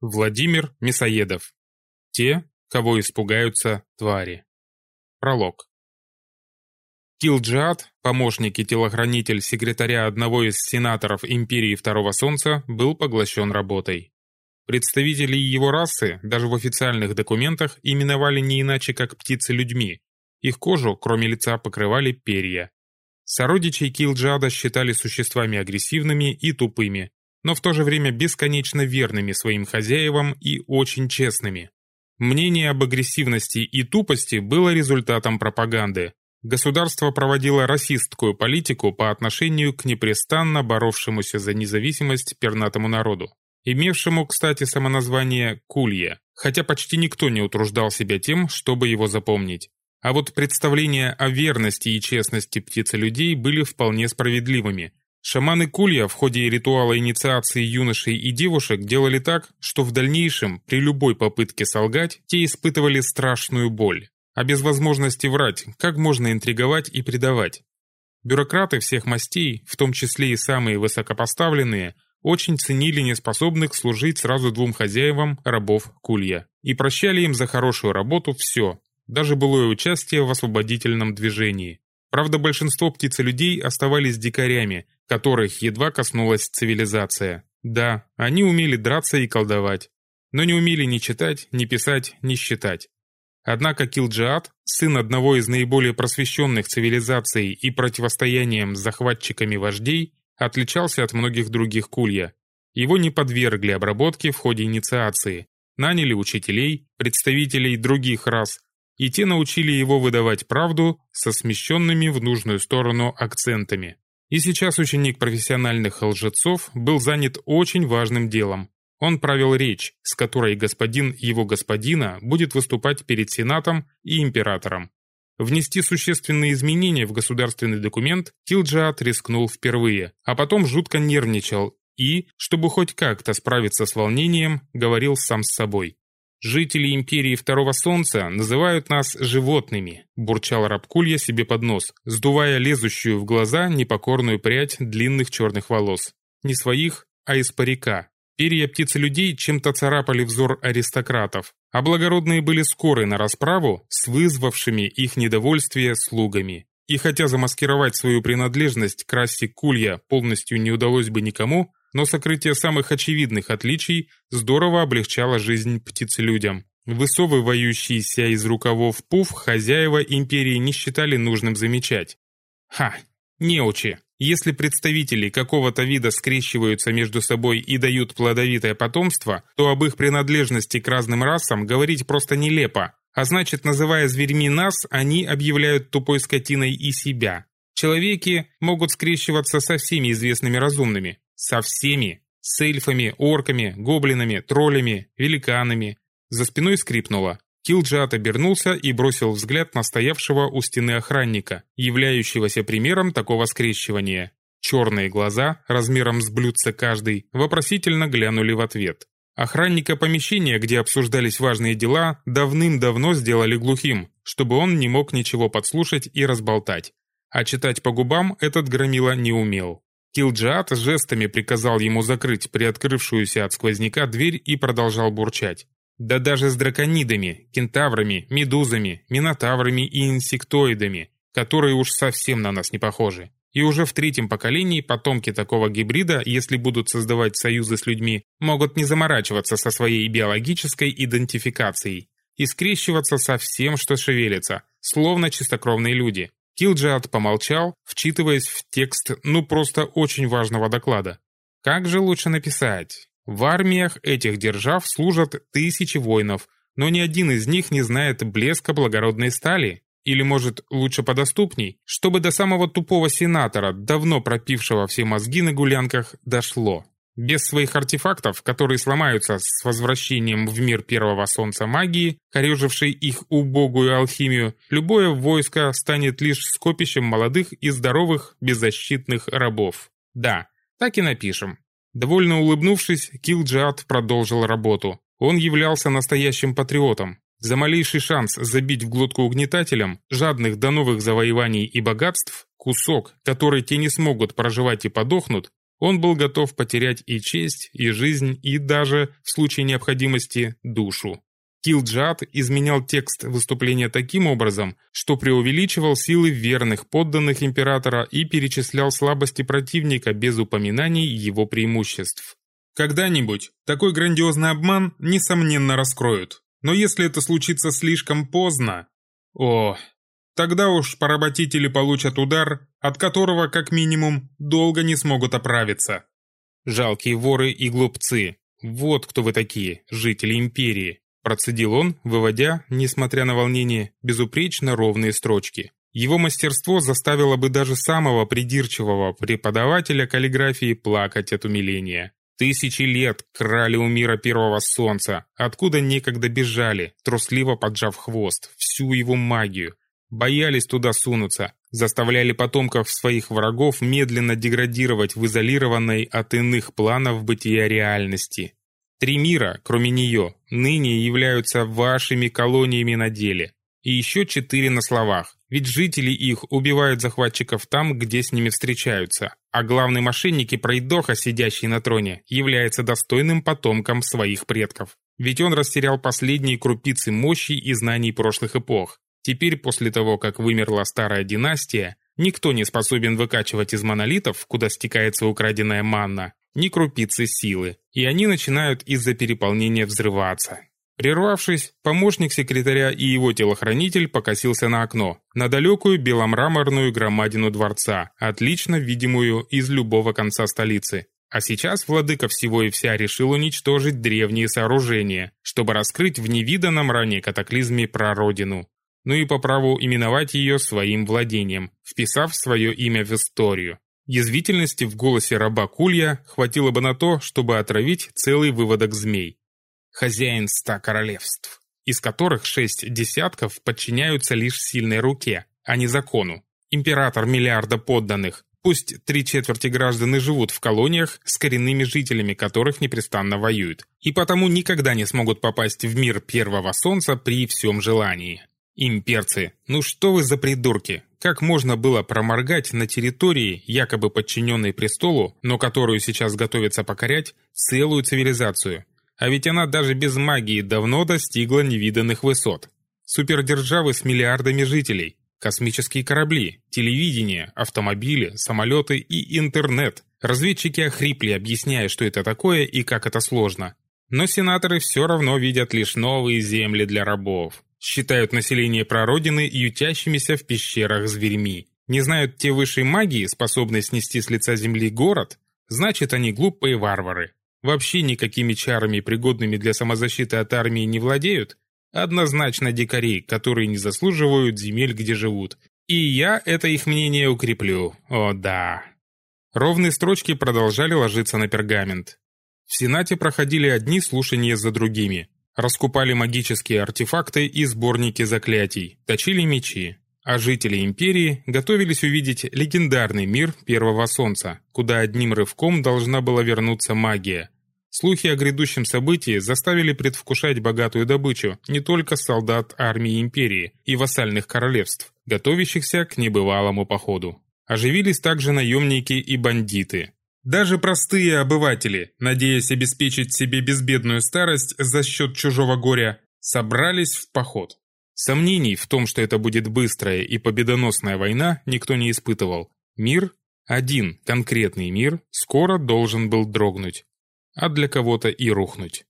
Владимир Мясоедов. Те, кого испугаются твари. Пролог. Килджиад, помощник и телохранитель секретаря одного из сенаторов Империи Второго Солнца, был поглощен работой. Представители его расы даже в официальных документах именовали не иначе как птицы людьми. Их кожу, кроме лица, покрывали перья. Сородичей Килджиада считали существами агрессивными и тупыми, но в то же время бесконечно верными своим хозяевам и очень честными. Мнение об агрессивности и тупости было результатом пропаганды. Государство проводило расистскую политику по отношению к непрестанно боровшемуся за независимость пернатому народу, имевшему, кстати, самоназвание «Кулья», хотя почти никто не утруждал себя тем, чтобы его запомнить. А вот представления о верности и честности птицы-людей были вполне справедливыми – Шаманы Кулья в ходе ритуала инициации юношей и девушек делали так, что в дальнейшем, при любой попытке солгать, те испытывали страшную боль. А без возможности врать, как можно интриговать и предавать? Бюрократы всех мастей, в том числе и самые высокопоставленные, очень ценили неспособных служить сразу двум хозяевам рабов Кулья и прощали им за хорошую работу все, даже былое участие в освободительном движении. Правда, большинство птицелюдей оставались дикарями, которых едва коснулась цивилизация. Да, они умели драться и колдовать, но не умели ни читать, ни писать, ни считать. Однако Килджиат, сын одного из наиболее просвещенных цивилизаций и противостоянием с захватчиками вождей, отличался от многих других кулья. Его не подвергли обработке в ходе инициации, наняли учителей, представителей других рас, и те научили его выдавать правду со смещенными в нужную сторону акцентами. И сейчас ученик профессиональных лжецов был занят очень важным делом. Он правил речь, с которой господин его господина будет выступать перед Сенатом и императором. Внести существенные изменения в государственный документ Килджиат рискнул впервые, а потом жутко нервничал и, чтобы хоть как-то справиться с волнением, говорил сам с собой. «Жители Империи Второго Солнца называют нас животными», – бурчал Рабкулья себе под нос, сдувая лезущую в глаза непокорную прядь длинных черных волос. Не своих, а из парика. Перья птицы людей чем-то царапали взор аристократов, а благородные были скоры на расправу с вызвавшими их недовольствие слугами. И хотя замаскировать свою принадлежность к расе Кулья полностью не удалось бы никому, но сокрытие самых очевидных отличий здорово облегчало жизнь птицелюдям. Высовывающиеся из рукавов пуф хозяева империи не считали нужным замечать. Ха, неучи. Если представители какого-то вида скрещиваются между собой и дают плодовитое потомство, то об их принадлежности к разным расам говорить просто нелепо. А значит, называя зверьми нас, они объявляют тупой скотиной и себя. Человеки могут скрещиваться со всеми известными разумными, со всеми. С эльфами, орками, гоблинами, троллями, великанами. За спиной скрипнуло. Килджат обернулся и бросил взгляд на стоявшего у стены охранника, являющегося примером такого скрещивания. Черные глаза, размером с блюдце каждый, вопросительно глянули в ответ. Охранника помещения, где обсуждались важные дела, давным-давно сделали глухим, чтобы он не мог ничего подслушать и разболтать. А читать по губам этот громила не умел. Килджиат жестами приказал ему закрыть приоткрывшуюся от сквозняка дверь и продолжал бурчать. Да даже с драконидами, кентаврами, медузами, минотаврами и инсектоидами, которые уж совсем на нас не похожи. И уже в третьем поколении потомки такого гибрида, если будут создавать союзы с людьми, могут не заморачиваться со своей биологической идентификацией и скрещиваться со всем, что шевелится, словно чистокровные люди. Килджиат помолчал, вчитываясь в текст ну просто очень важного доклада. Как же лучше написать? В армиях этих держав служат тысячи воинов, но ни один из них не знает блеска благородной стали. Или, может, лучше подоступней, чтобы до самого тупого сенатора, давно пропившего все мозги на гулянках, дошло. Без своих артефактов, которые сломаются с возвращением в мир первого солнца магии, корежившей их убогую алхимию, любое войско станет лишь скопищем молодых и здоровых беззащитных рабов. Да, так и напишем. Довольно улыбнувшись, Килджиат продолжил работу. Он являлся настоящим патриотом. За малейший шанс забить в глотку угнетателям, жадных до новых завоеваний и богатств, кусок, который те не смогут проживать и подохнут, Он был готов потерять и честь, и жизнь, и даже, в случае необходимости, душу. Килджат изменял текст выступления таким образом, что преувеличивал силы верных подданных императора и перечислял слабости противника без упоминаний его преимуществ. Когда-нибудь такой грандиозный обман, несомненно, раскроют. Но если это случится слишком поздно... О, тогда уж поработители получат удар, от которого, как минимум, долго не смогут оправиться. Жалкие воры и глупцы. Вот кто вы такие, жители империи. Процедил он, выводя, несмотря на волнение, безупречно ровные строчки. Его мастерство заставило бы даже самого придирчивого преподавателя каллиграфии плакать от умиления. Тысячи лет крали у мира первого солнца, откуда некогда бежали, трусливо поджав хвост, всю его магию. Боялись туда сунуться, заставляли потомков своих врагов медленно деградировать в изолированной от иных планов бытия реальности. Три мира, кроме нее, ныне являются вашими колониями на деле. И еще четыре на словах, ведь жители их убивают захватчиков там, где с ними встречаются. А главный мошенник и пройдоха, сидящий на троне, является достойным потомком своих предков. Ведь он растерял последние крупицы мощи и знаний прошлых эпох. Теперь, после того, как вымерла старая династия, никто не способен выкачивать из монолитов, куда стекается украденная манна, ни крупицы силы, и они начинают из-за переполнения взрываться. Прервавшись, помощник секретаря и его телохранитель покосился на окно, на далекую беломраморную громадину дворца, отлично видимую из любого конца столицы. А сейчас владыка всего и вся решил уничтожить древние сооружения, чтобы раскрыть в невиданном ранее катаклизме прародину. Ну и по праву именовать ее своим владением, вписав свое имя в историю. Язвительности в голосе раба Кулья хватило бы на то, чтобы отравить целый выводок змей. Хозяин ста королевств, из которых шесть десятков подчиняются лишь сильной руке, а не закону. Император миллиарда подданных, пусть три четверти граждан и живут в колониях с коренными жителями которых непрестанно воюют, и потому никогда не смогут попасть в мир первого солнца при всем желании. Имперцы, ну что вы за придурки? Как можно было проморгать на территории, якобы подчиненной престолу, но которую сейчас готовится покорять, целую цивилизацию? А ведь она даже без магии давно достигла невиданных высот. Супердержавы с миллиардами жителей, космические корабли, телевидение, автомобили, самолеты и интернет. Разведчики охрипли, объясняя, что это такое и как это сложно. Но сенаторы все равно видят лишь новые земли для рабов считают население прародины ютящимися в пещерах зверьми. Не знают те высшей магии, способной снести с лица земли город, значит они глупые варвары. Вообще никакими чарами, пригодными для самозащиты от армии, не владеют. Однозначно дикари, которые не заслуживают земель, где живут. И я это их мнение укреплю. О да. Ровные строчки продолжали ложиться на пергамент. В Сенате проходили одни слушания за другими. Раскупали магические артефакты и сборники заклятий, точили мечи. А жители Империи готовились увидеть легендарный мир Первого Солнца, куда одним рывком должна была вернуться магия. Слухи о грядущем событии заставили предвкушать богатую добычу не только солдат армии Империи и вассальных королевств, готовящихся к небывалому походу. Оживились также наемники и бандиты, даже простые обыватели, надеясь обеспечить себе безбедную старость за счет чужого горя, собрались в поход. Сомнений в том, что это будет быстрая и победоносная война, никто не испытывал. Мир, один конкретный мир, скоро должен был дрогнуть, а для кого-то и рухнуть.